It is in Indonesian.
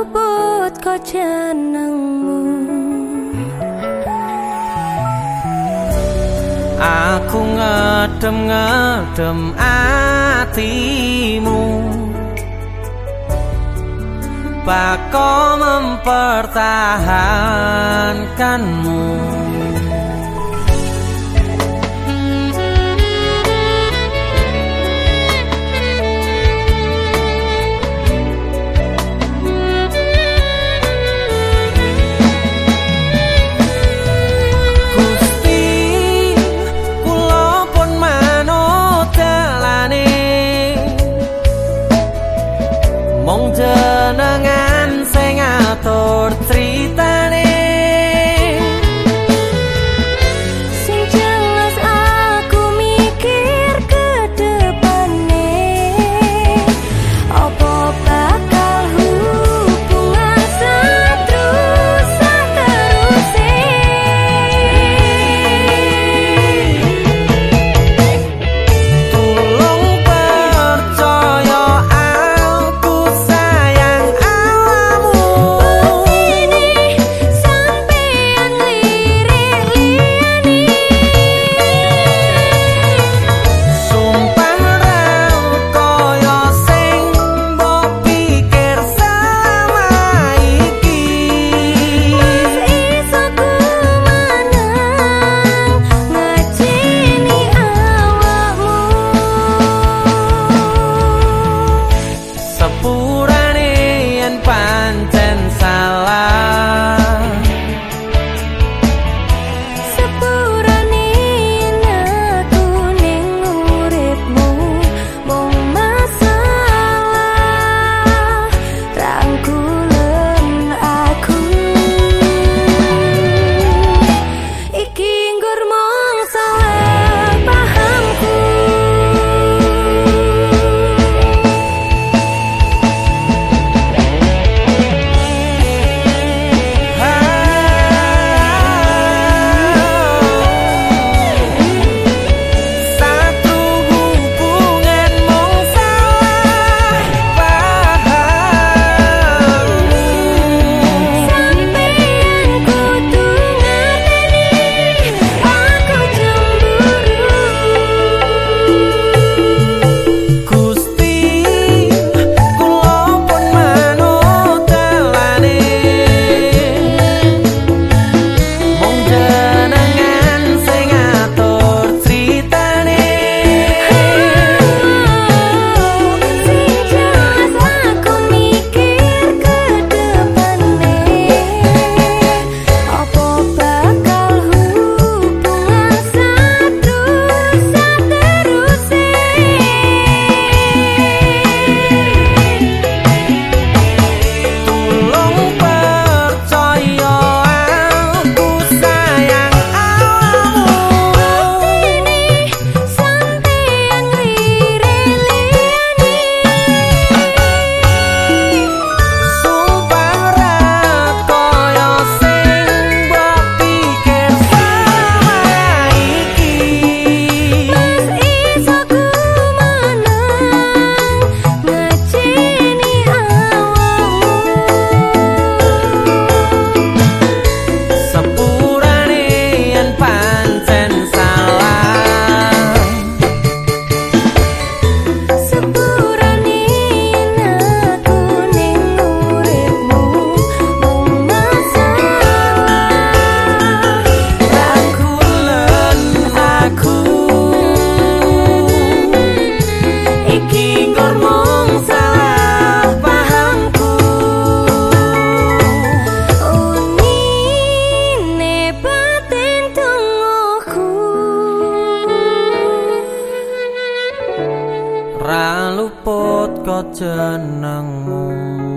luput kok jenengmu. Aku ngedem-ngedem atimu Bako mempertahankanmu kau jenengmu